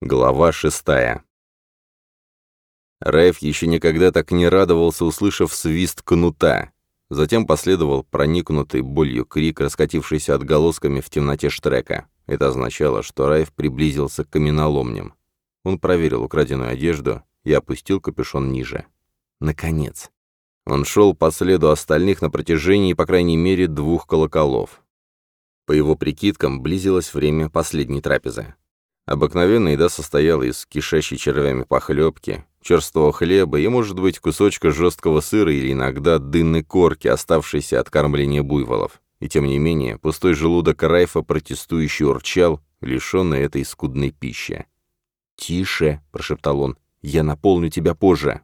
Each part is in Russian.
Глава шестая. Рэйв еще никогда так не радовался, услышав свист кнута. Затем последовал проникнутый болью крик, раскатившийся отголосками в темноте штрека. Это означало, что Райф приблизился к каменоломням. Он проверил украденную одежду и опустил капюшон ниже. Наконец. Он шел по следу остальных на протяжении, по крайней мере, двух колоколов. По его прикидкам, близилось время последней трапезы. Обыкновенная еда состояла из кишащей червями похлебки, черствого хлеба и, может быть, кусочка жесткого сыра или иногда дынной корки, оставшейся от кормления буйволов. И тем не менее, пустой желудок Райфа протестующе урчал, лишенный этой скудной пищи. «Тише!» — прошептал он. «Я наполню тебя позже!»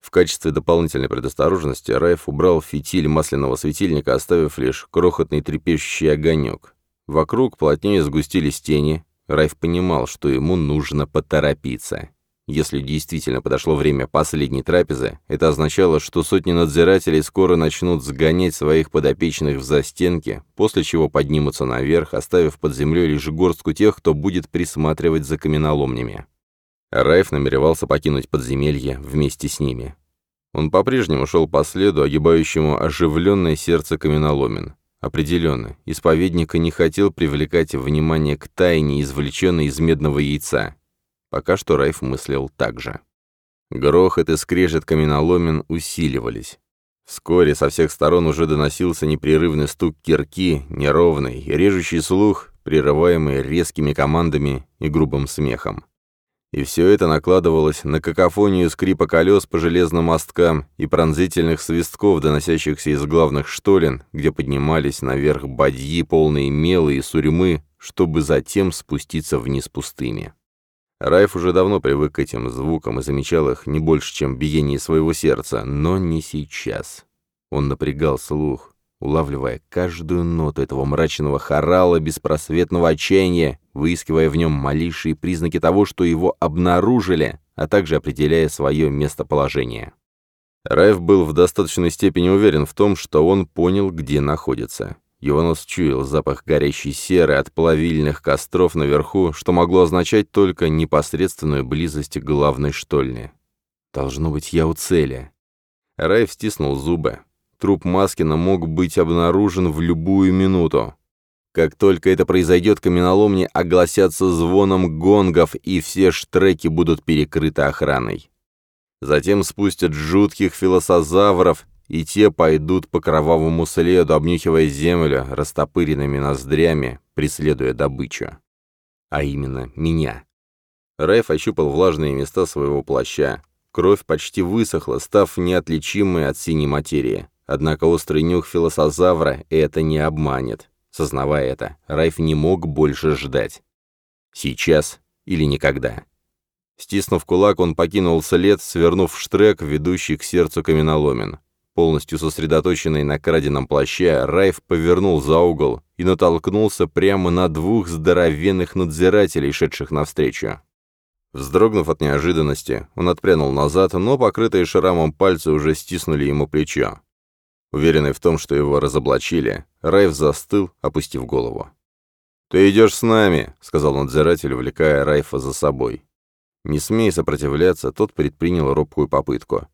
В качестве дополнительной предосторожности Райф убрал фитиль масляного светильника, оставив лишь крохотный трепещущий огонек. Вокруг плотнее сгустились тени, Райф понимал, что ему нужно поторопиться. Если действительно подошло время последней трапезы, это означало, что сотни надзирателей скоро начнут сгонять своих подопечных в застенки, после чего поднимутся наверх, оставив под землей лишь горстку тех, кто будет присматривать за каменоломнями. Райф намеревался покинуть подземелье вместе с ними. Он по-прежнему шел по следу, огибающему оживленное сердце каменоломен. Определенно, исповедник и не хотел привлекать внимание к тайне, извлеченной из медного яйца. Пока что Райф мыслил так же. Грохот и скрежет каменоломен усиливались. Вскоре со всех сторон уже доносился непрерывный стук кирки, неровный, режущий слух, прерываемый резкими командами и грубым смехом и все это накладывалось на какофонию скрипа колес по железным мосткам и пронзительных свистков, доносящихся из главных штолен, где поднимались наверх бадьи, полные мелы и сурьмы, чтобы затем спуститься вниз пустыми. Райф уже давно привык к этим звукам и замечал их не больше, чем биение своего сердца, но не сейчас. Он напрягал слух, улавливая каждую ноту этого мрачного хорала беспросветного отчаяния, выискивая в нем малейшие признаки того, что его обнаружили, а также определяя свое местоположение. Райф был в достаточной степени уверен в том, что он понял, где находится. Его нос чуял запах горящей серы от плавильных костров наверху, что могло означать только непосредственную близость к главной штольне. «Должно быть, я у цели». Райф стиснул зубы. Труп Маскина мог быть обнаружен в любую минуту. Как только это произойдет, каменоломни огласятся звоном гонгов, и все штреки будут перекрыты охраной. Затем спустят жутких филосозавров, и те пойдут по кровавому следу, обнюхивая землю растопыренными ноздрями, преследуя добычу. А именно, меня. Райф ощупал влажные места своего плаща. Кровь почти высохла, став неотличимой от синей материи. Однако острый нюх филосозавра это не обманет. Сознавая это, Райф не мог больше ждать. Сейчас или никогда. Стиснув кулак, он покинул след, свернув в штрек, ведущий к сердцу каменоломен. Полностью сосредоточенный на краденом плаще, Райф повернул за угол и натолкнулся прямо на двух здоровенных надзирателей, шедших навстречу. Вздрогнув от неожиданности, он отпрянул назад, но покрытые шрамом пальцы уже стиснули ему плечо. Уверенный в том, что его разоблачили, Райф застыл, опустив голову. «Ты идешь с нами», — сказал надзиратель, увлекая Райфа за собой. Не смея сопротивляться, тот предпринял робкую попытку.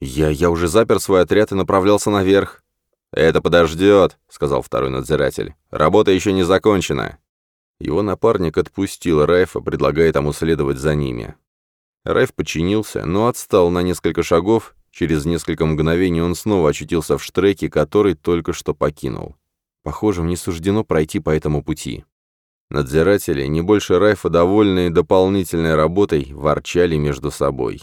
«Я... я уже запер свой отряд и направлялся наверх». «Это подождет», — сказал второй надзиратель. «Работа еще не закончена». Его напарник отпустил Райфа, предлагая тому следовать за ними. Райф подчинился, но отстал на несколько шагов Через несколько мгновений он снова очутился в штреке, который только что покинул. Похоже, мне суждено пройти по этому пути. Надзиратели, не больше Райфа, довольные дополнительной работой, ворчали между собой.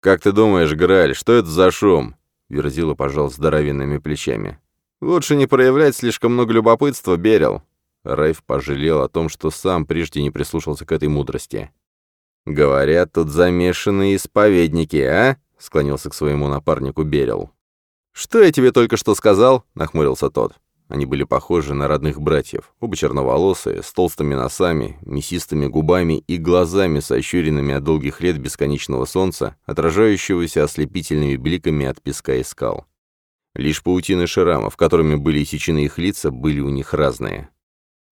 «Как ты думаешь, Граль, что это за шум?» Верзила пожал здоровенными плечами. «Лучше не проявлять слишком много любопытства, Берил». Райф пожалел о том, что сам прежде не прислушался к этой мудрости. «Говорят, тут замешаны исповедники, а?» — склонился к своему напарнику Берил. «Что я тебе только что сказал?» — нахмурился тот. Они были похожи на родных братьев, оба черноволосые, с толстыми носами, мясистыми губами и глазами, сощуренными от долгих лет бесконечного солнца, отражающегося ослепительными бликами от песка и скал. Лишь паутины шрамов, которыми были сечены их лица, были у них разные.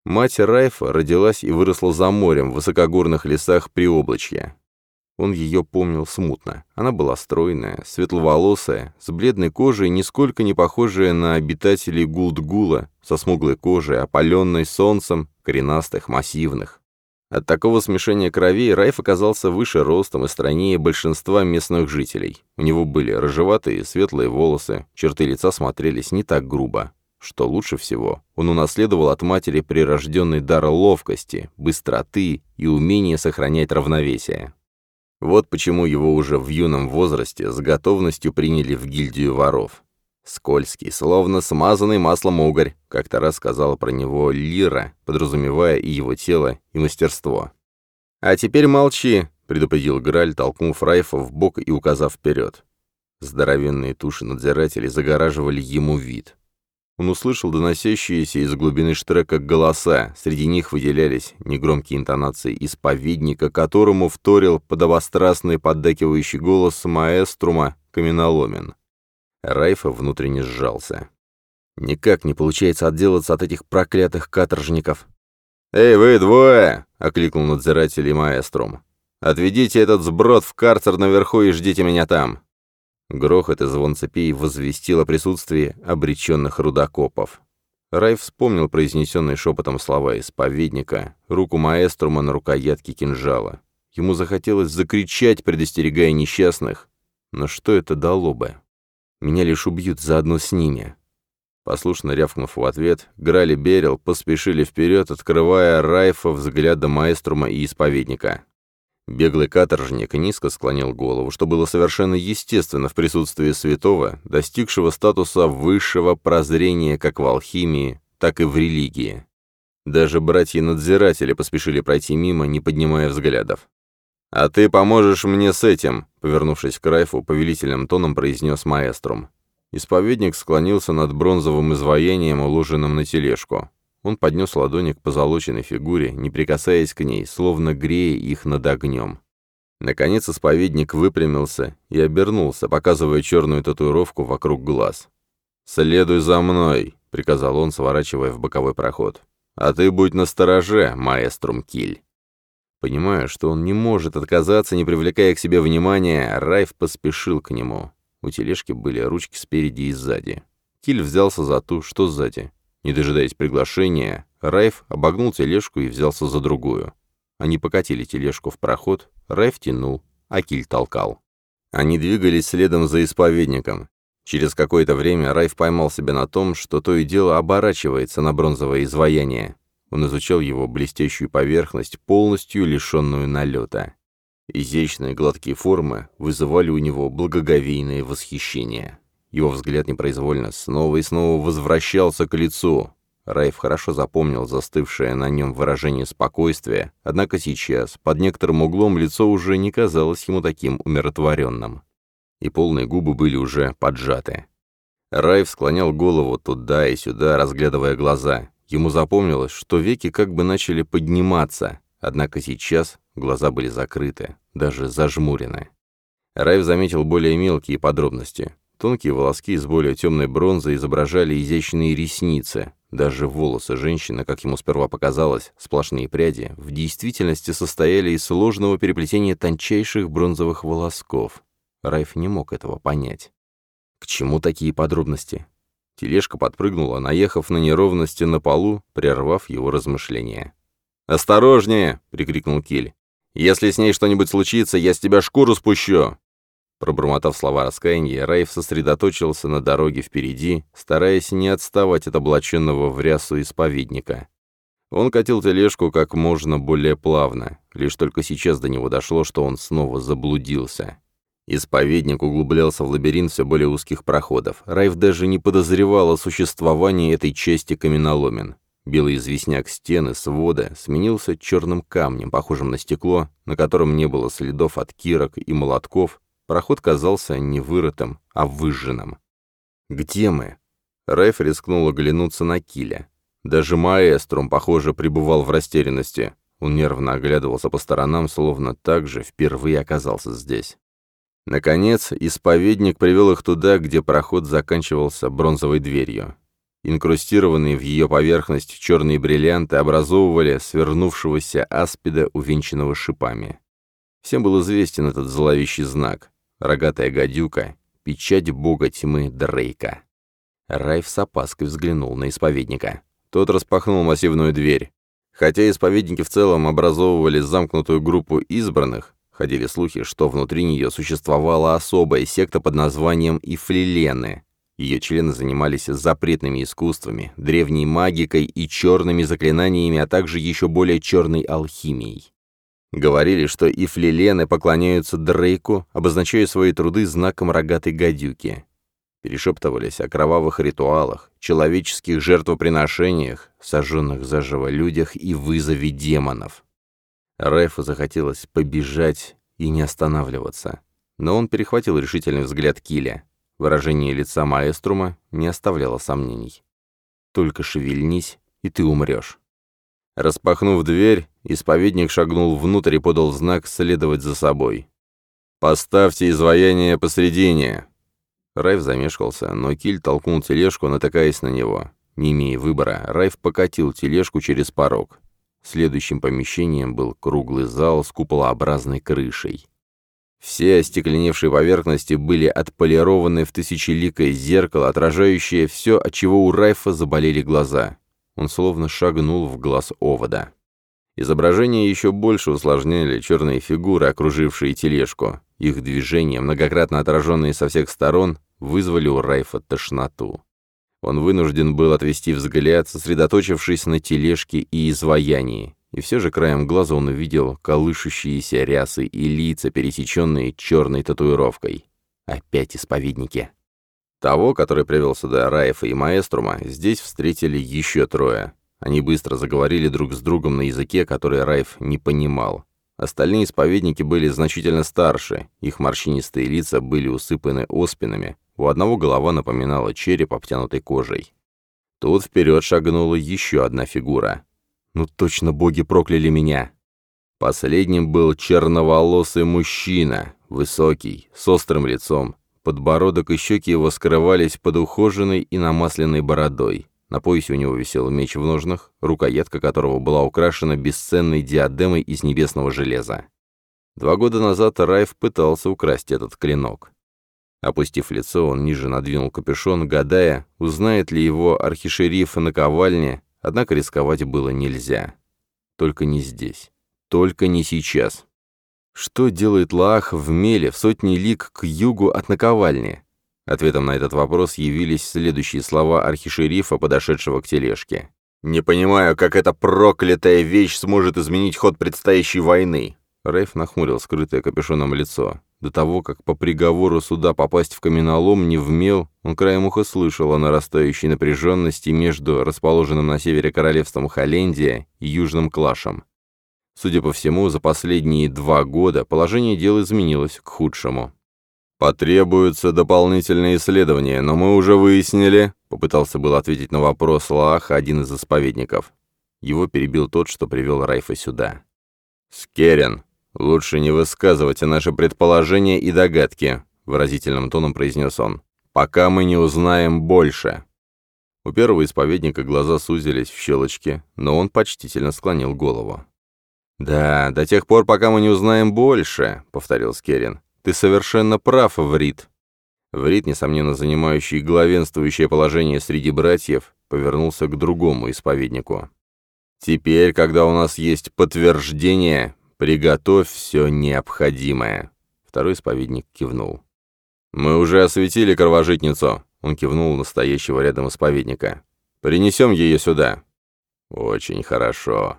Мать Райфа родилась и выросла за морем в высокогорных лесах при Приоблачья. Он ее помнил смутно. Она была стройная, светловолосая, с бледной кожей, нисколько не похожая на обитателей Гулдгула, со смуглой кожей, опаленной солнцем, коренастых, массивных. От такого смешения крови Райф оказался выше ростом и стройнее большинства местных жителей. У него были рыжеватые светлые волосы, черты лица смотрелись не так грубо. Что лучше всего, он унаследовал от матери прирожденный дар ловкости, быстроты и умение сохранять равновесие. Вот почему его уже в юном возрасте с готовностью приняли в гильдию воров. Скользкий, словно смазанный маслом угорь, как-то раз сказала про него Лира, подразумевая и его тело, и мастерство. «А теперь молчи», — предупредил Граль, толкнув Райфа в бок и указав вперед. Здоровенные туши надзирателей загораживали ему вид. Он услышал доносящиеся из глубины штрека голоса, среди них выделялись негромкие интонации исповедника, которому вторил подобострастный поддакивающий голос маэструма каменоломен. Райфа внутренне сжался. «Никак не получается отделаться от этих проклятых каторжников!» «Эй, вы двое!» — окликнул надзиратель и маэструм. «Отведите этот сброд в карцер наверху и ждите меня там!» Грохот и звон цепей возвестил о присутствии обреченных рудокопов. Райф вспомнил произнесенные шепотом слова исповедника, руку маэструма на рукоятке кинжала. Ему захотелось закричать, предостерегая несчастных. Но что это дало бы? Меня лишь убьют заодно с ними. Послушно рявкнув в ответ, Грали Берил поспешили вперед, открывая Райфа взглядом маэструма и исповедника. Беглый каторжник низко склонил голову, что было совершенно естественно в присутствии святого, достигшего статуса высшего прозрения как в алхимии, так и в религии. Даже братья-надзиратели поспешили пройти мимо, не поднимая взглядов. «А ты поможешь мне с этим», — повернувшись к Райфу, повелительным тоном произнес маэструм. Исповедник склонился над бронзовым изваянием, уложенным на тележку. Он поднес ладони к позолоченной фигуре, не прикасаясь к ней, словно грея их над огнем. Наконец исповедник выпрямился и обернулся, показывая черную татуировку вокруг глаз. «Следуй за мной», — приказал он, сворачивая в боковой проход. «А ты будь настороже, маэструм Киль». Понимая, что он не может отказаться, не привлекая к себе внимания, Райф поспешил к нему. У тележки были ручки спереди и сзади. Киль взялся за ту, что сзади. Не дожидаясь приглашения, Райф обогнул тележку и взялся за другую. Они покатили тележку в проход, Райф тянул, Акиль толкал. Они двигались следом за исповедником. Через какое-то время Райф поймал себя на том, что то и дело оборачивается на бронзовое изваяние. Он изучал его блестящую поверхность, полностью лишенную налета. Изящные гладкие формы вызывали у него благоговейное восхищение. Его взгляд непроизвольно снова и снова возвращался к лицу. Райф хорошо запомнил застывшее на нем выражение спокойствия, однако сейчас, под некоторым углом, лицо уже не казалось ему таким умиротворенным. И полные губы были уже поджаты. Райф склонял голову туда и сюда, разглядывая глаза. Ему запомнилось, что веки как бы начали подниматься, однако сейчас глаза были закрыты, даже зажмурены. Райф заметил более мелкие подробности. Тонкие волоски из более темной бронзы изображали изящные ресницы. Даже волосы женщины, как ему сперва показалось, сплошные пряди, в действительности состояли из сложного переплетения тончайших бронзовых волосков. Райф не мог этого понять. К чему такие подробности? Тележка подпрыгнула, наехав на неровности на полу, прервав его размышления. «Осторожнее!» — прикрикнул Киль. «Если с ней что-нибудь случится, я с тебя шкуру спущу!» Пробормотав слова раскаяния, Райф сосредоточился на дороге впереди, стараясь не отставать от облаченного в рясу исповедника. Он катил тележку как можно более плавно, лишь только сейчас до него дошло, что он снова заблудился. Исповедник углублялся в лабиринт все более узких проходов. Райф даже не подозревал о существовании этой части каменоломен. Белый известняк стены, свода, сменился черным камнем, похожим на стекло, на котором не было следов от кирок и молотков, Проход казался не вырытым, а выжженным. «Где мы?» Райф рискнул оглянуться на Киля. Даже маэстром, похоже, пребывал в растерянности. Он нервно оглядывался по сторонам, словно так же впервые оказался здесь. Наконец, исповедник привел их туда, где проход заканчивался бронзовой дверью. Инкрустированные в ее поверхность черные бриллианты образовывали свернувшегося аспида, увенчанного шипами. Всем был известен этот зловещий знак рогатая гадюка, печать бога тьмы Дрейка. Райф с опаской взглянул на исповедника. Тот распахнул массивную дверь. Хотя исповедники в целом образовывали замкнутую группу избранных, ходили слухи, что внутри нее существовала особая секта под названием Ифлилены. Ее члены занимались запретными искусствами, древней магикой и черными заклинаниями, а также еще более черной алхимией. Говорили, что и флилены поклоняются Дрейку, обозначая свои труды знаком рогатой гадюки. Перешептывались о кровавых ритуалах, человеческих жертвоприношениях, сожженных заживо людях и вызове демонов. Рэфу захотелось побежать и не останавливаться. Но он перехватил решительный взгляд Киля. Выражение лица маэструма не оставляло сомнений. «Только шевельнись, и ты умрешь». Распахнув дверь, исповедник шагнул внутрь и подал знак следовать за собой. «Поставьте изваяние посредине!» Райф замешкался, но Киль толкнул тележку, натыкаясь на него. Не имея выбора, Райф покатил тележку через порог. Следующим помещением был круглый зал с куполообразной крышей. Все остекленевшие поверхности были отполированы в тысячеликое зеркало, отражающее все, от чего у Райфа заболели глаза. Он словно шагнул в глаз овода. Изображение еще больше усложняли черные фигуры, окружившие тележку. Их движения, многократно отраженные со всех сторон, вызвали у Райфа тошноту. Он вынужден был отвести взгляд, сосредоточившись на тележке и изваянии, и все же краем глаза он увидел колышущиеся рясы и лица, пересеченные черной татуировкой. Опять исповедники. Того, который привел сюда Раев и Маэструма, здесь встретили еще трое. Они быстро заговорили друг с другом на языке, который Раев не понимал. Остальные исповедники были значительно старше, их морщинистые лица были усыпаны оспинами, у одного голова напоминала череп, обтянутый кожей. Тут вперед шагнула еще одна фигура. «Ну точно боги прокляли меня!» Последним был черноволосый мужчина, высокий, с острым лицом, Подбородок и щеки его скрывались под ухоженной и намасленной бородой. На поясе у него висел меч в ножнах, рукоятка которого была украшена бесценной диадемой из небесного железа. Два года назад Райф пытался украсть этот клинок. Опустив лицо, он ниже надвинул капюшон, гадая, узнает ли его архишериф на ковальне, однако рисковать было нельзя. Только не здесь. Только не сейчас. Что делает Лах в Меле, в сотни лиг к югу от наковальни? Ответом на этот вопрос явились следующие слова архишерифа, подошедшего к тележке. «Не понимаю, как эта проклятая вещь сможет изменить ход предстоящей войны!» Рейф нахмурил скрытое капюшоном лицо. До того, как по приговору суда попасть в каменолом не вмел, он краем уха слышал о нарастающей напряженности между расположенным на севере королевством Холлендия и южным Клашем. Судя по всему, за последние два года положение дел изменилось к худшему. «Потребуются дополнительные исследования, но мы уже выяснили», — попытался был ответить на вопрос Лааха один из исповедников. Его перебил тот, что привел Райфа сюда. Скерен, лучше не высказывайте наши предположения и догадки», — выразительным тоном произнес он, — «пока мы не узнаем больше». У первого исповедника глаза сузились в щелочке, но он почтительно склонил голову. «Да, до тех пор, пока мы не узнаем больше», — повторил Скерин. «Ты совершенно прав, Врит». Врит, несомненно занимающий главенствующее положение среди братьев, повернулся к другому исповеднику. «Теперь, когда у нас есть подтверждение, приготовь все необходимое». Второй исповедник кивнул. «Мы уже осветили кровожитницу», — он кивнул настоящего рядом исповедника. «Принесем ее сюда». «Очень хорошо»,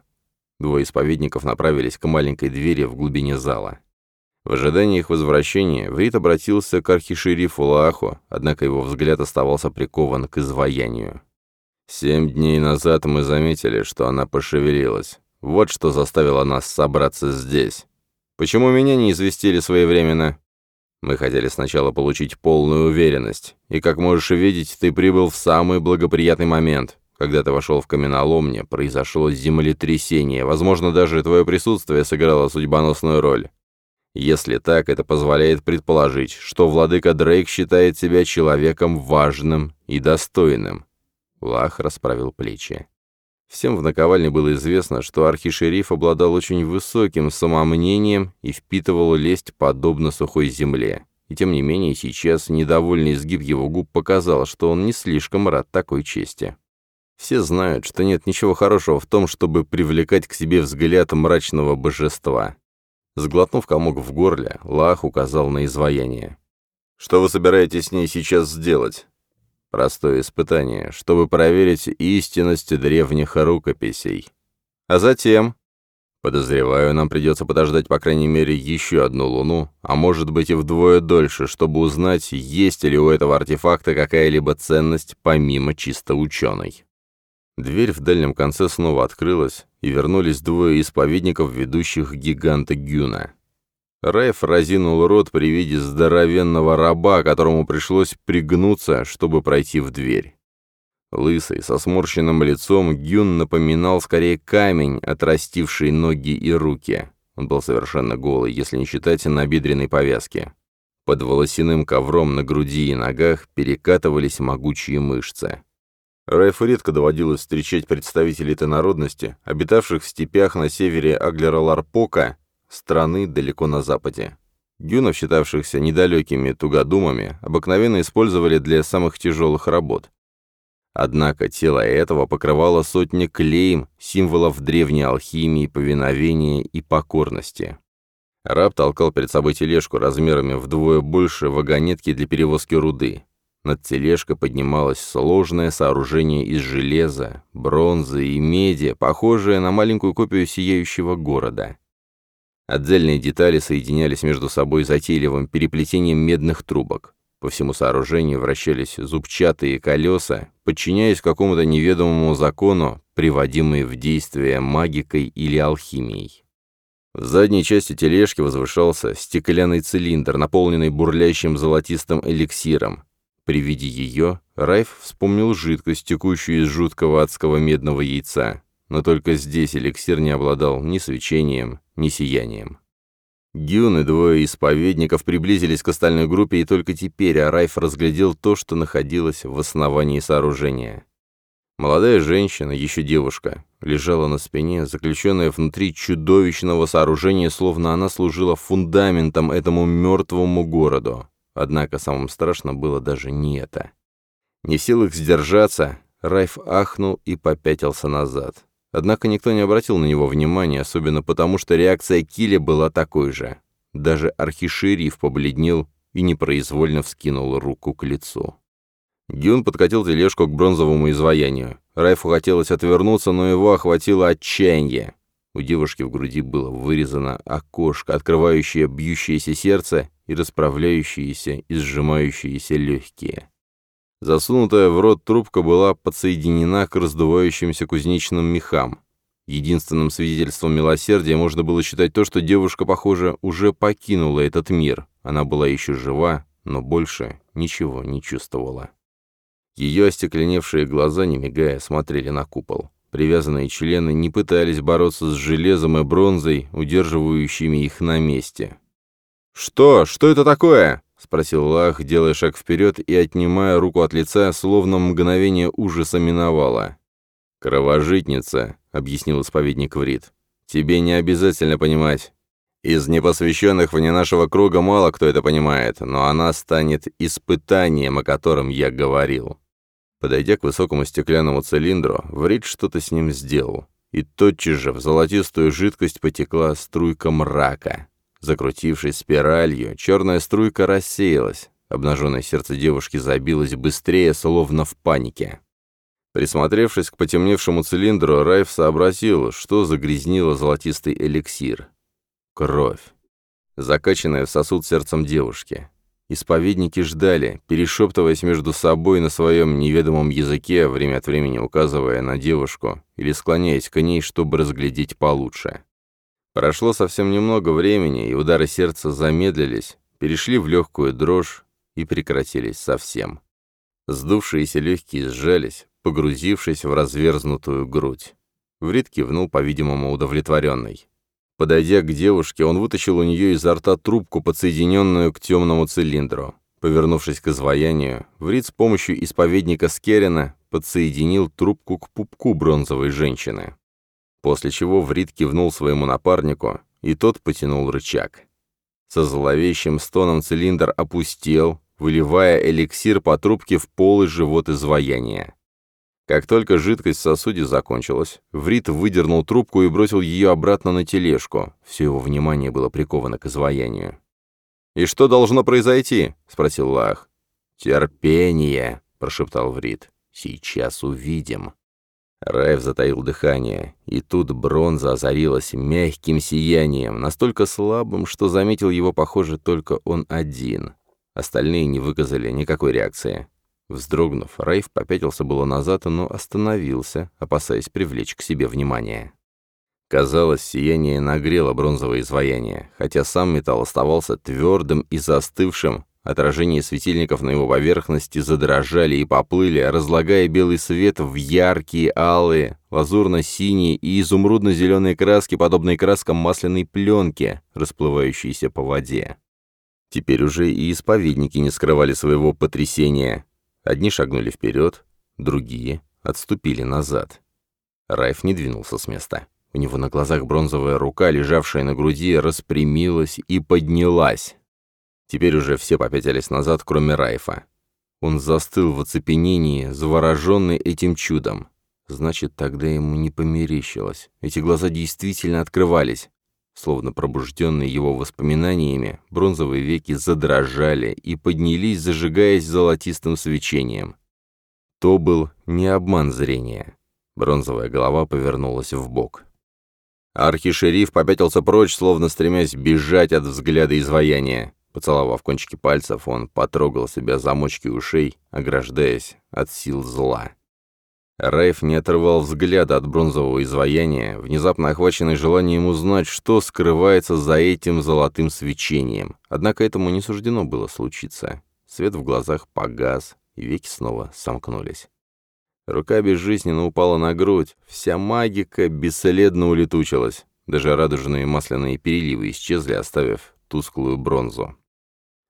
Двое исповедников направились к маленькой двери в глубине зала. В ожидании их возвращения Врит обратился к архишерифу Лаху, однако его взгляд оставался прикован к изваянию. «Семь дней назад мы заметили, что она пошевелилась. Вот что заставило нас собраться здесь. Почему меня не известили своевременно?» Мы хотели сначала получить полную уверенность, и, как можешь видеть, ты прибыл в самый благоприятный момент. Когда ты вошел в каменоломни, произошло землетрясение. Возможно, даже твое присутствие сыграло судьбоносную роль. Если так, это позволяет предположить, что владыка Дрейк считает себя человеком важным и достойным. Лах расправил плечи. Всем в наковальне было известно, что архишериф обладал очень высоким самомнением и впитывал лесть подобно сухой земле. И тем не менее сейчас недовольный изгиб его губ показал, что он не слишком рад такой чести. Все знают, что нет ничего хорошего в том, чтобы привлекать к себе взгляд мрачного божества. Сглотнув комок в горле, Лах указал на изваяние. «Что вы собираетесь с ней сейчас сделать?» «Простое испытание, чтобы проверить истинность древних рукописей. А затем...» «Подозреваю, нам придется подождать по крайней мере еще одну луну, а может быть и вдвое дольше, чтобы узнать, есть ли у этого артефакта какая-либо ценность помимо чисто ученой». Дверь в дальнем конце снова открылась, и вернулись двое исповедников, ведущих гиганта Гюна. Райф разинул рот при виде здоровенного раба, которому пришлось пригнуться, чтобы пройти в дверь. Лысый, со сморщенным лицом, Гюн напоминал скорее камень, отрастивший ноги и руки. Он был совершенно голый, если не считать набедренной повязки. Под волосяным ковром на груди и ногах перекатывались могучие мышцы. Райфу редко доводилось встречать представителей этой народности, обитавших в степях на севере Аглера-Ларпока, страны далеко на западе. Гюнов, считавшихся недалекими тугодумами, обыкновенно использовали для самых тяжелых работ. Однако тело этого покрывало сотни клеем, символов древней алхимии, повиновения и покорности. Раб толкал перед собой тележку размерами вдвое больше вагонетки для перевозки руды. Над тележкой поднималось сложное сооружение из железа, бронзы и меди, похожее на маленькую копию сияющего города. Отдельные детали соединялись между собой затейливым переплетением медных трубок. По всему сооружению вращались зубчатые колеса, подчиняясь какому-то неведомому закону, приводимые в действие магикой или алхимией. В задней части тележки возвышался стеклянный цилиндр, наполненный бурлящим золотистым эликсиром, при виде ее Райф вспомнил жидкость, текущую из жуткого адского медного яйца. Но только здесь эликсир не обладал ни свечением, ни сиянием. Гюн и двое исповедников приблизились к остальной группе, и только теперь Арайф разглядел то, что находилось в основании сооружения. Молодая женщина, еще девушка, лежала на спине, заключенная внутри чудовищного сооружения, словно она служила фундаментом этому мертвому городу. Однако самым страшным было даже не это. Не в силах сдержаться, Райф ахнул и попятился назад. Однако никто не обратил на него внимания, особенно потому, что реакция Киля была такой же. Даже архишериф побледнел и непроизвольно вскинул руку к лицу. Гюн подкатил тележку к бронзовому изваянию. Райфу хотелось отвернуться, но его охватило отчаяние. У девушки в груди было вырезано окошко, открывающее бьющееся сердце, и расправляющиеся и сжимающиеся легкие. Засунутая в рот трубка была подсоединена к раздувающимся кузнечным мехам. Единственным свидетельством милосердия можно было считать то, что девушка, похоже, уже покинула этот мир. Она была еще жива, но больше ничего не чувствовала. Ее остекленевшие глаза, не мигая, смотрели на купол. Привязанные члены не пытались бороться с железом и бронзой, удерживающими их на месте. «Что? Что это такое?» — спросил Лах, делая шаг вперед и отнимая руку от лица, словно мгновение ужаса миновало. «Кровожитница», — объяснил исповедник Врит. «Тебе не обязательно понимать. Из непосвященных вне нашего круга мало кто это понимает, но она станет испытанием, о котором я говорил». Подойдя к высокому стеклянному цилиндру, Врит что-то с ним сделал. И тотчас же в золотистую жидкость потекла струйка мрака. Закрутившись спиралью, черная струйка рассеялась. Обнаженное сердце девушки забилось быстрее, словно в панике. Присмотревшись к потемневшему цилиндру, Райф сообразил, что загрязнило золотистый эликсир. Кровь. Закачанная в сосуд сердцем девушки. Исповедники ждали, перешептываясь между собой на своем неведомом языке, время от времени указывая на девушку или склоняясь к ней, чтобы разглядеть получше. Прошло совсем немного времени, и удары сердца замедлились, перешли в легкую дрожь и прекратились совсем. Сдувшиеся легкие сжались, погрузившись в разверзнутую грудь. Врит кивнул, по-видимому, удовлетворенный. Подойдя к девушке, он вытащил у нее изо рта трубку, подсоединенную к темному цилиндру. Повернувшись к изваянию, Врит с помощью исповедника Скерина подсоединил трубку к пупку бронзовой женщины после чего Врит кивнул своему напарнику, и тот потянул рычаг. Со зловещим стоном цилиндр опустел, выливая эликсир по трубке в пол и живот изваяния. Как только жидкость в сосуде закончилась, Врит выдернул трубку и бросил ее обратно на тележку. Все его внимание было приковано к изваянию. «И что должно произойти?» — спросил Лах. «Терпение», — прошептал Врит. «Сейчас увидим». Райв затаил дыхание, и тут бронза озарилась мягким сиянием, настолько слабым, что заметил его, похоже, только он один. Остальные не выказали никакой реакции. Вздрогнув, Райв попятился было назад, но остановился, опасаясь привлечь к себе внимание. Казалось, сияние нагрело бронзовое изваяние, хотя сам металл оставался твердым и застывшим, Отражения светильников на его поверхности задрожали и поплыли, разлагая белый свет в яркие, алые, лазурно-синие и изумрудно-зеленые краски, подобные краскам масляной пленки, расплывающейся по воде. Теперь уже и исповедники не скрывали своего потрясения. Одни шагнули вперед, другие отступили назад. Райф не двинулся с места. У него на глазах бронзовая рука, лежавшая на груди, распрямилась и поднялась. Теперь уже все попятились назад, кроме Райфа. Он застыл в оцепенении, завороженный этим чудом. Значит, тогда ему не померещилось. Эти глаза действительно открывались. Словно пробужденные его воспоминаниями, бронзовые веки задрожали и поднялись, зажигаясь золотистым свечением. То был не обман зрения. Бронзовая голова повернулась в бок. Архишериф попятился прочь, словно стремясь бежать от взгляда изваяния. Поцеловав кончики пальцев, он потрогал себя замочки ушей, ограждаясь от сил зла. Райф не отрывал взгляда от бронзового изваяния, внезапно охваченный желанием узнать, что скрывается за этим золотым свечением. Однако этому не суждено было случиться. Свет в глазах погас, и веки снова сомкнулись. Рука безжизненно упала на грудь, вся магика бесследно улетучилась. Даже радужные масляные переливы исчезли, оставив тусклую бронзу.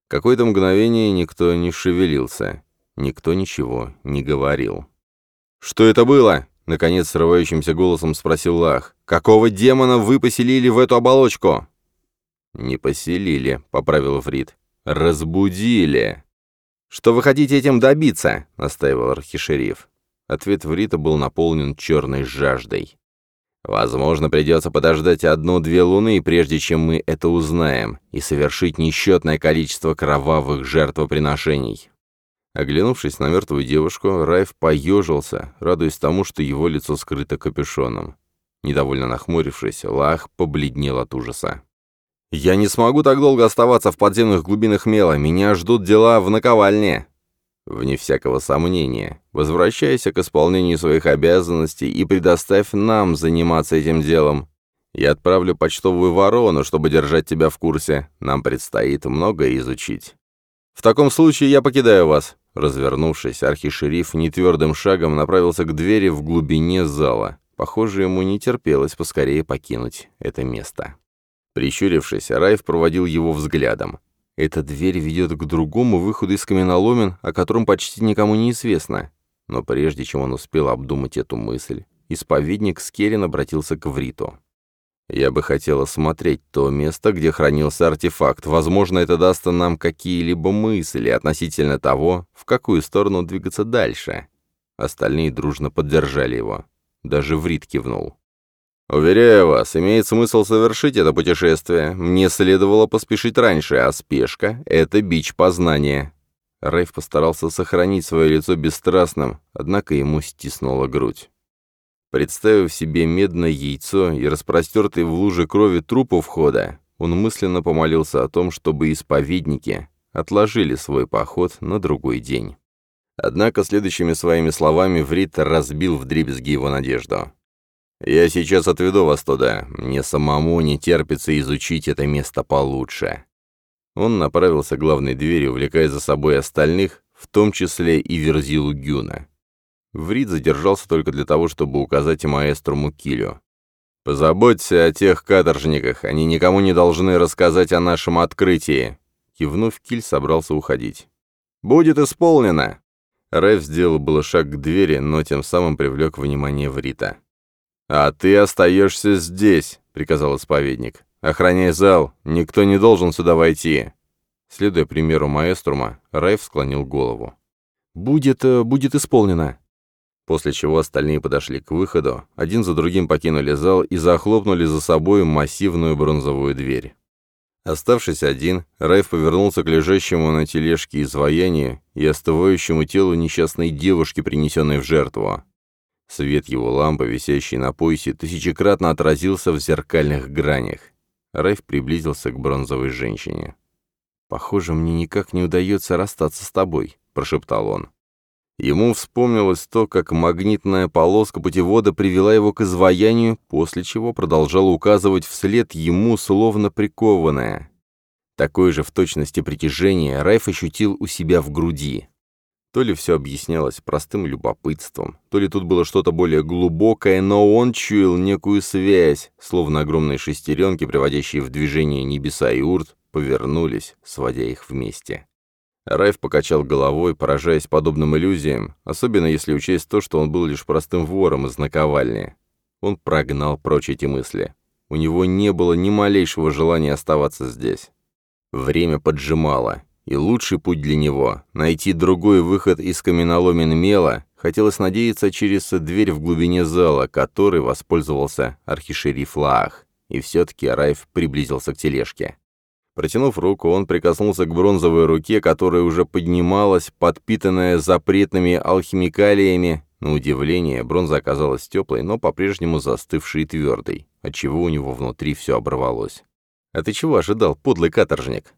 Какое-то мгновение никто не шевелился, никто ничего не говорил. «Что это было?» — наконец срывающимся голосом спросил Лах. «Какого демона вы поселили в эту оболочку?» «Не поселили», — поправил Фрид. «Разбудили». «Что вы хотите этим добиться?» — настаивал архишериф. Ответ Врита был наполнен черной жаждой. Возможно, придется подождать одну-две луны, прежде чем мы это узнаем, и совершить несчетное количество кровавых жертвоприношений. Оглянувшись на мертвую девушку, Райф поежился, радуясь тому, что его лицо скрыто капюшоном. Недовольно нахмурившись, Лах побледнел от ужаса. «Я не смогу так долго оставаться в подземных глубинах Мела, меня ждут дела в наковальне!» вне всякого сомнения. Возвращайся к исполнению своих обязанностей и предоставь нам заниматься этим делом. Я отправлю почтовую ворону, чтобы держать тебя в курсе. Нам предстоит многое изучить. В таком случае я покидаю вас. Развернувшись, архишериф нетвердым шагом направился к двери в глубине зала. Похоже, ему не терпелось поскорее покинуть это место. Прищурившись, Райф проводил его взглядом. Эта дверь ведет к другому выходу из каменоломен, о котором почти никому не известно. Но прежде чем он успел обдумать эту мысль, исповедник Скерин обратился к Вриту. «Я бы хотел осмотреть то место, где хранился артефакт. Возможно, это даст нам какие-либо мысли относительно того, в какую сторону двигаться дальше». Остальные дружно поддержали его. Даже Врит кивнул. «Уверяю вас, имеет смысл совершить это путешествие. Мне следовало поспешить раньше, а спешка — это бич познания». Рейв постарался сохранить свое лицо бесстрастным, однако ему стиснула грудь. Представив себе медное яйцо и распростертый в луже крови труп у входа, он мысленно помолился о том, чтобы исповедники отложили свой поход на другой день. Однако следующими своими словами Врит разбил вдребезги его надежду. «Я сейчас отведу вас туда. Мне самому не терпится изучить это место получше». Он направился к главной двери, увлекая за собой остальных, в том числе и Верзилу Гюна. Врид задержался только для того, чтобы указать маэстру Мукилю. «Позаботься о тех каторжниках, они никому не должны рассказать о нашем открытии!» Кивнув, Киль собрался уходить. «Будет исполнено!» Рэв сделал было шаг к двери, но тем самым привлек внимание Врита. «А ты остаешься здесь», — приказал исповедник. «Охраняй зал, никто не должен сюда войти». Следуя примеру маэструма, Райф склонил голову. «Будет, э, будет исполнено». После чего остальные подошли к выходу, один за другим покинули зал и захлопнули за собой массивную бронзовую дверь. Оставшись один, Райф повернулся к лежащему на тележке изваянию и остывающему телу несчастной девушки, принесенной в жертву. Свет его лампы, висящей на поясе, тысячекратно отразился в зеркальных гранях. Райф приблизился к бронзовой женщине. «Похоже, мне никак не удается расстаться с тобой», — прошептал он. Ему вспомнилось то, как магнитная полоска путевода привела его к изваянию, после чего продолжала указывать вслед ему словно прикованная. Такое же в точности притяжение Райф ощутил у себя в груди. То ли все объяснялось простым любопытством, то ли тут было что-то более глубокое, но он чуял некую связь, словно огромные шестеренки, приводящие в движение небеса и урт, повернулись, сводя их вместе. Райф покачал головой, поражаясь подобным иллюзиям, особенно если учесть то, что он был лишь простым вором из наковальни. Он прогнал прочь эти мысли. У него не было ни малейшего желания оставаться здесь. Время поджимало, и лучший путь для него — найти другой выход из каменоломен мела, хотелось надеяться через дверь в глубине зала, которой воспользовался архишериф Лаах. И все-таки Райф приблизился к тележке. Протянув руку, он прикоснулся к бронзовой руке, которая уже поднималась, подпитанная запретными алхимикалиями. На удивление, бронза оказалась теплой, но по-прежнему застывшей и твердой, отчего у него внутри все оборвалось. «А ты чего ожидал, подлый каторжник?»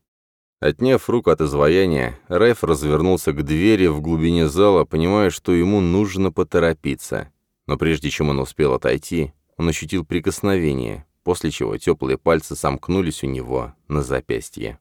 Отняв руку от изваяния, Райф развернулся к двери в глубине зала, понимая, что ему нужно поторопиться. Но прежде чем он успел отойти, он ощутил прикосновение, после чего теплые пальцы сомкнулись у него на запястье.